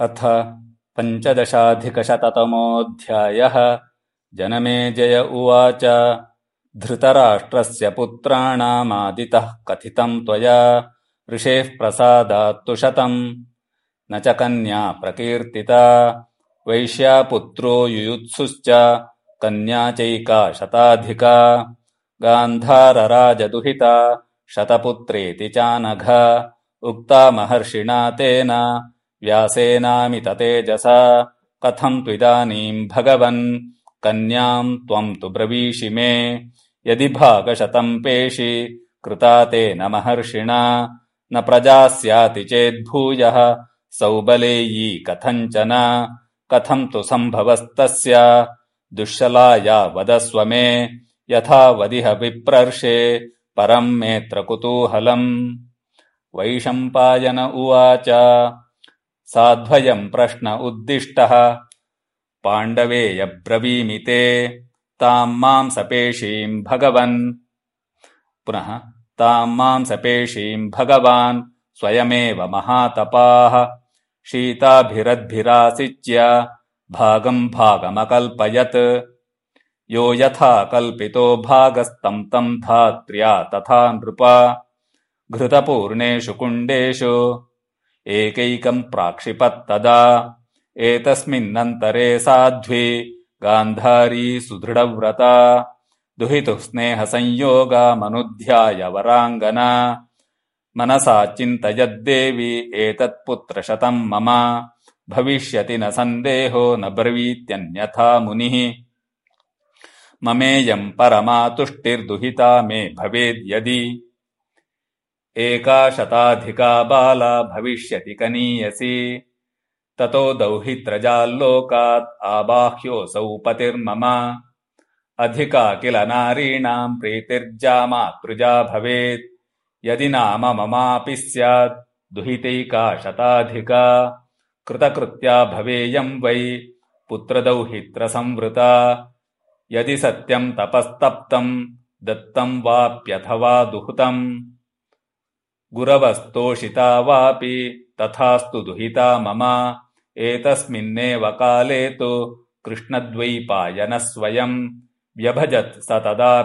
अथ पञ्चदशाधिकशततमोऽध्यायः। जनमेजय उवाच। धृतराष्ट्रस्य पुत्राणामादितः कथितम् त्वया। ऋषेः प्रसादात्तु शतम्। न च कन्या प्रकीर्तिता। वैश्यापुत्रो युयुत्सुश्च। कन्या चैका शताधिका। गान्धारराजदुहिता। शतपुत्रेति चानघ। उक्ता महर्षिणा तेन व्यासेनामिततेजसा कथम् त्विदानीम् भगवन्? कन्याम् त्वम् तु ब्रवीषि मे। यदि भागशतम् पेषि कृता तेन महर्षिणा। न प्रजास्याति चेद्भूयः सौबलेयी कथञ्चन कथम् तु सम्भवस्तस्य? दुःशलाया वदस्व मे। यथा वदिह विप्रर्षे परम् मेऽत्र कुतूहलम् वैशम्पायन उवाच साध्वयम् प्रश्न उद्दिष्टः। पाण्डवेयब्रवीमि ते ताम् माम् सपेशीम् भगवन्। पुनः ताम् माम् सपेशीम् भगवान् स्वयमेव महातपाः। शीताभिरद्भिरासिच्य भागम् भागमकल्पयत्। यो यथा कल्पितो भागस्तम् तम् धात्र्या तथा नृपा। घृतपूर्णेषु कुण्डेषु एकैकम् प्राक्षिपत्तदा। एतस्मिन्नन्तरे साध्वी गान्धारी सुदृढव्रता। दुहितुः स्नेहसंयोगामनुध्याय वराङ्गना मनसा चिन्तयद्देवी एतत्पुत्रशतम् मम। भविष्यति न सन्देहो न ब्रवीत्यन्यथा मुनिः। ममेयम् परमा तुष्टिर्दुहिता मे भवेद्यदि एका शताधिका बाला भविष्यति कनीयसी। ततो दौहित्रजाल्लोकात् आबाह्योऽसौ पतिर्मम। अधिका किल नारीणाम् प्रीतिर्जामातृजा भवेत्। यदि नाम ममापि स्यात् दुहितैका शताधिका कृतकृत्या भवेयम् वै पुत्रदौहित्रसंवृता। यदि सत्यम् तपस्तप्तम् दत्तम् वाप्यथवा दुहुतम् गुरवस्तोषिता वापि तथास्तु दुहिता मम। एतस्मिन्नेव काले तु कृष्णद्वैपायनः स्वयम् व्यभजत् स तदा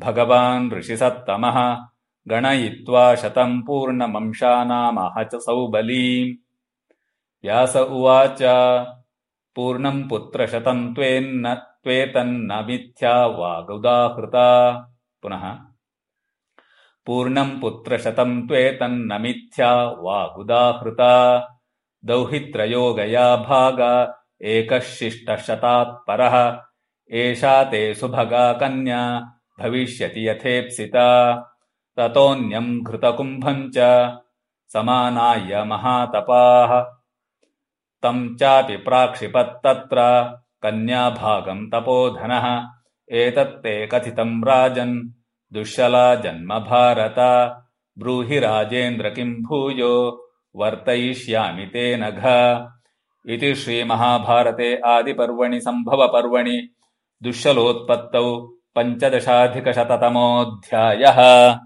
भगवान् ऋषिसत्तमः गणयित्वा शतम् पूर्णमंशानामह च सौबलीम्। व्यास उवाच पूर्णम् पुत्रशतम् त्वेन्न त्वेतन्न मिथ्या वागुदाहृता। पुनः पूर्णम् पुत्रशतम् त्वेतन्न मिथ्या वागुदाहृता दौहित्रयोगया भागा एकः शिष्टशतात्परः एषा ते सुभगा कन्या भविष्यति यथेप्सिता। ततोऽन्यम् घृतकुम्भम् च समानाय महातपाः। तम् चापि प्राक्षिपत्तत्र कन्याभागम् तपोधनः। एतत्ते कथितम् राजन् दुःशला जन्म भारत ब्रूहि राजेन्द्र किम् भूयो? वर्तयिष्यामि ते नघ। इति श्रीमहाभारते आदिपर्वणि सम्भवपर्वणि दुःशलोत्पत्तौ पञ्चदशाधिकशततमोऽध्यायः